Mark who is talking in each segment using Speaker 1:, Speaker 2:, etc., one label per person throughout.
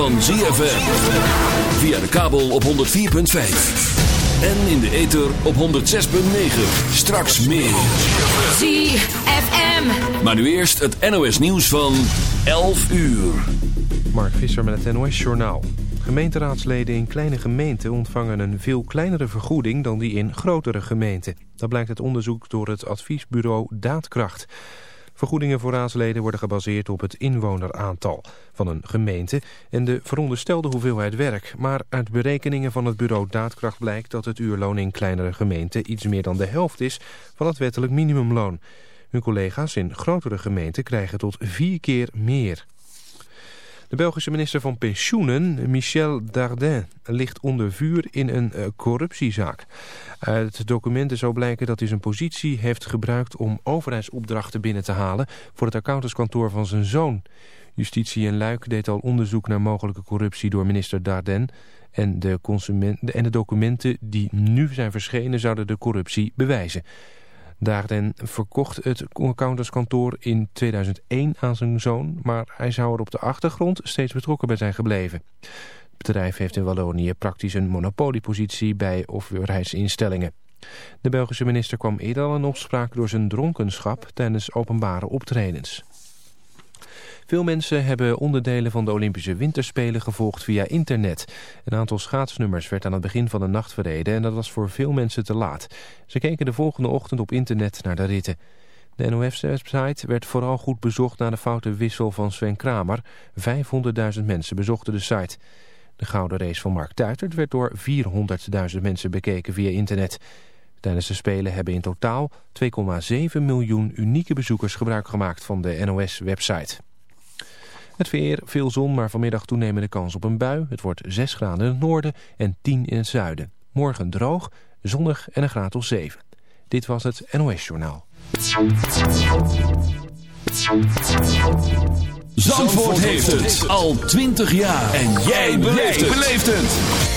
Speaker 1: van ZFM. Via de kabel op 104.5. En in de ether op 106.9. Straks meer.
Speaker 2: ZFM.
Speaker 1: Maar nu eerst het NOS nieuws van 11 uur.
Speaker 3: Mark Visser met het NOS Journaal. Gemeenteraadsleden in kleine gemeenten ontvangen een veel kleinere vergoeding dan die in grotere gemeenten. Dat blijkt uit onderzoek door het adviesbureau Daadkracht. Vergoedingen voor raadsleden worden gebaseerd op het inwoneraantal van een gemeente en de veronderstelde hoeveelheid werk. Maar uit berekeningen van het bureau Daadkracht blijkt dat het uurloon in kleinere gemeenten iets meer dan de helft is van het wettelijk minimumloon. Hun collega's in grotere gemeenten krijgen tot vier keer meer. De Belgische minister van Pensioenen, Michel Dardin, ligt onder vuur in een eh, corruptiezaak. Uit documenten zou blijken dat hij zijn positie heeft gebruikt om overheidsopdrachten binnen te halen voor het accountantskantoor van zijn zoon. Justitie in Luik deed al onderzoek naar mogelijke corruptie door minister Dardin. En de, en de documenten die nu zijn verschenen zouden de corruptie bewijzen. Dardin verkocht het accountantskantoor in 2001 aan zijn zoon, maar hij zou er op de achtergrond steeds betrokken bij zijn gebleven. Het bedrijf heeft in Wallonië praktisch een monopoliepositie bij overheidsinstellingen. De Belgische minister kwam eerder al in opspraak door zijn dronkenschap tijdens openbare optredens. Veel mensen hebben onderdelen van de Olympische Winterspelen gevolgd via internet. Een aantal schaatsnummers werd aan het begin van de nacht verreden en dat was voor veel mensen te laat. Ze keken de volgende ochtend op internet naar de ritten. De NOF-website werd vooral goed bezocht na de foute wissel van Sven Kramer. 500.000 mensen bezochten de site. De gouden race van Mark Tuitert werd door 400.000 mensen bekeken via internet. Tijdens de Spelen hebben in totaal 2,7 miljoen unieke bezoekers gebruik gemaakt van de NOS-website. Het weer, veel zon, maar vanmiddag toenemende kans op een bui. Het wordt 6 graden in het noorden en 10 in het zuiden. Morgen droog, zonnig en een graad of 7. Dit was het NOS Journaal.
Speaker 1: Zandvoort heeft het al 20 jaar. En jij beleeft het.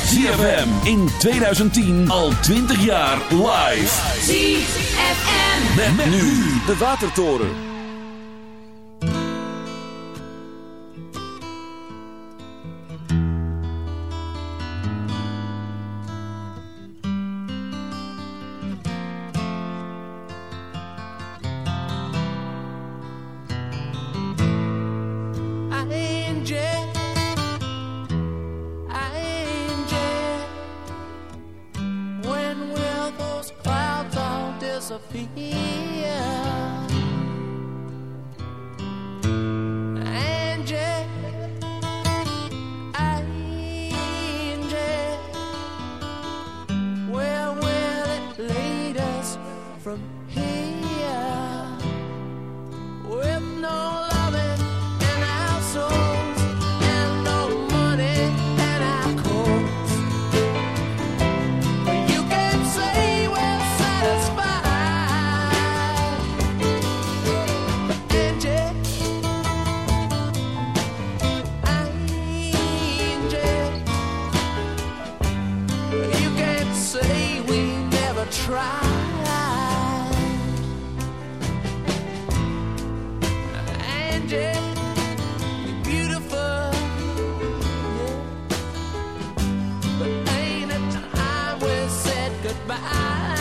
Speaker 1: ZFM in 2010 al 20 jaar live.
Speaker 2: ZFM.
Speaker 1: Met, met nu de Watertoren.
Speaker 4: Goodbye?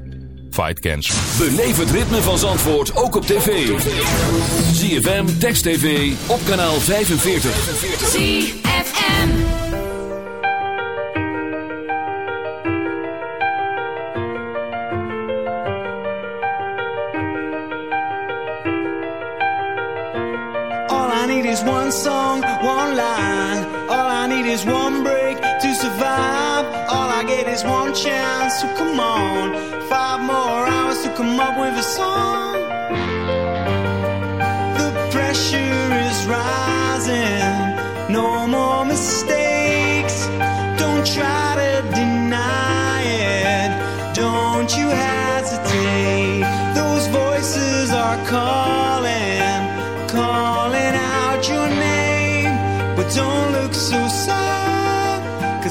Speaker 5: Fight Cancer.
Speaker 6: Beleef het ritme van Zandvoort ook op tv. ZFM, Text TV, op kanaal 45.
Speaker 2: ZFM.
Speaker 7: All I need is one song, one line. All I need is one break to survive. Get is one chance, so come on. Five more hours to come up with a song.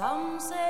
Speaker 8: Some
Speaker 9: say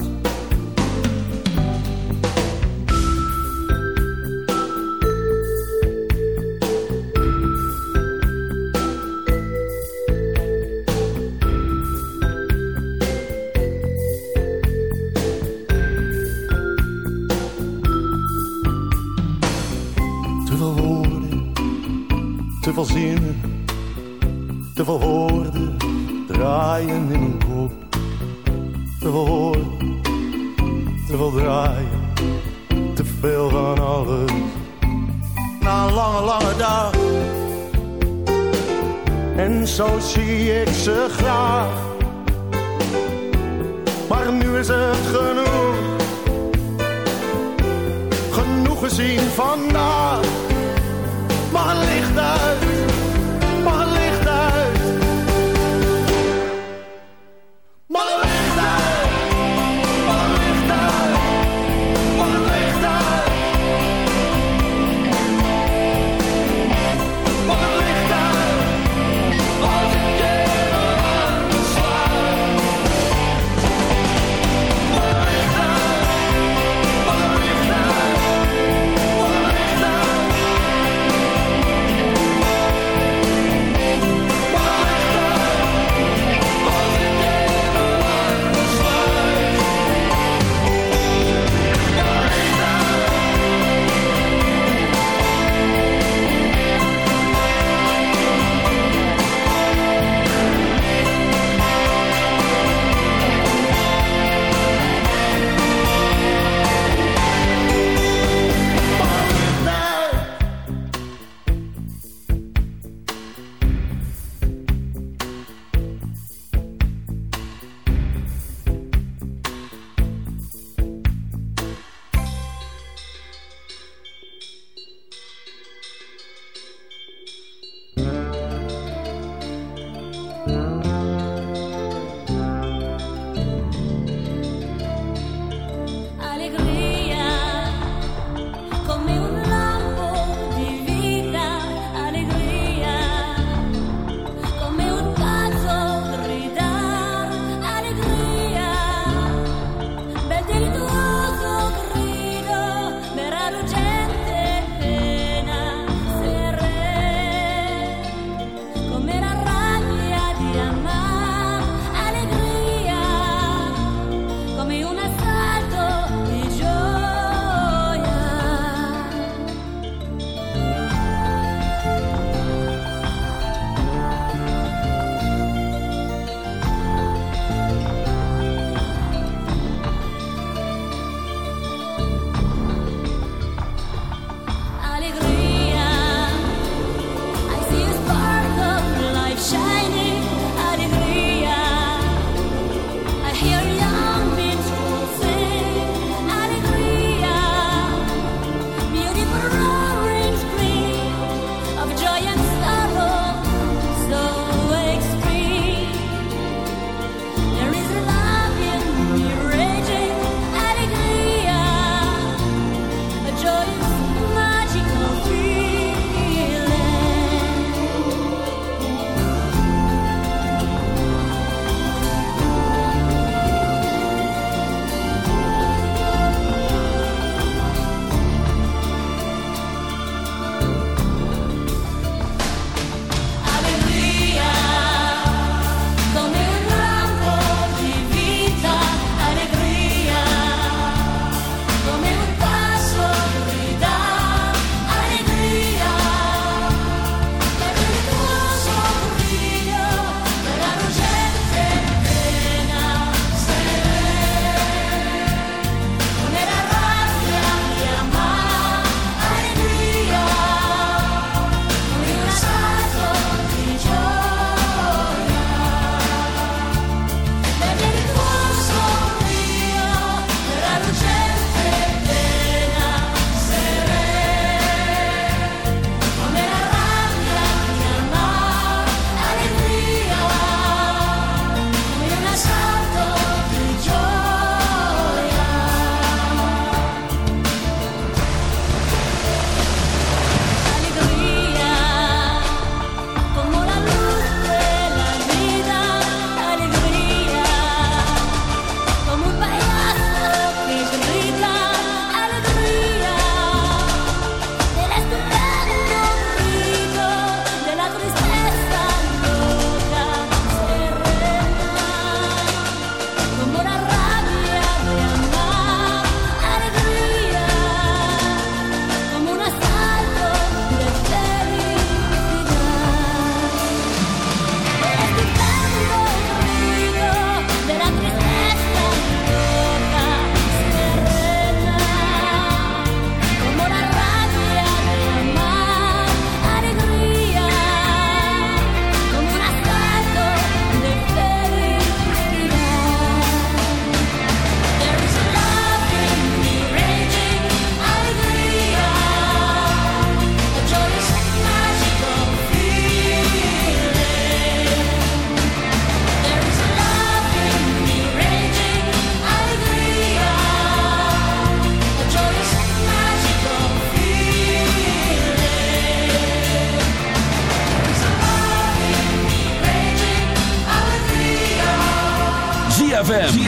Speaker 10: Lange, lange dag. En zo zie ik ze graag. Maar nu is het genoeg. Genoeg gezien vandaag. Het licht uit,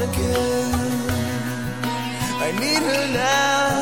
Speaker 8: again. I need her now.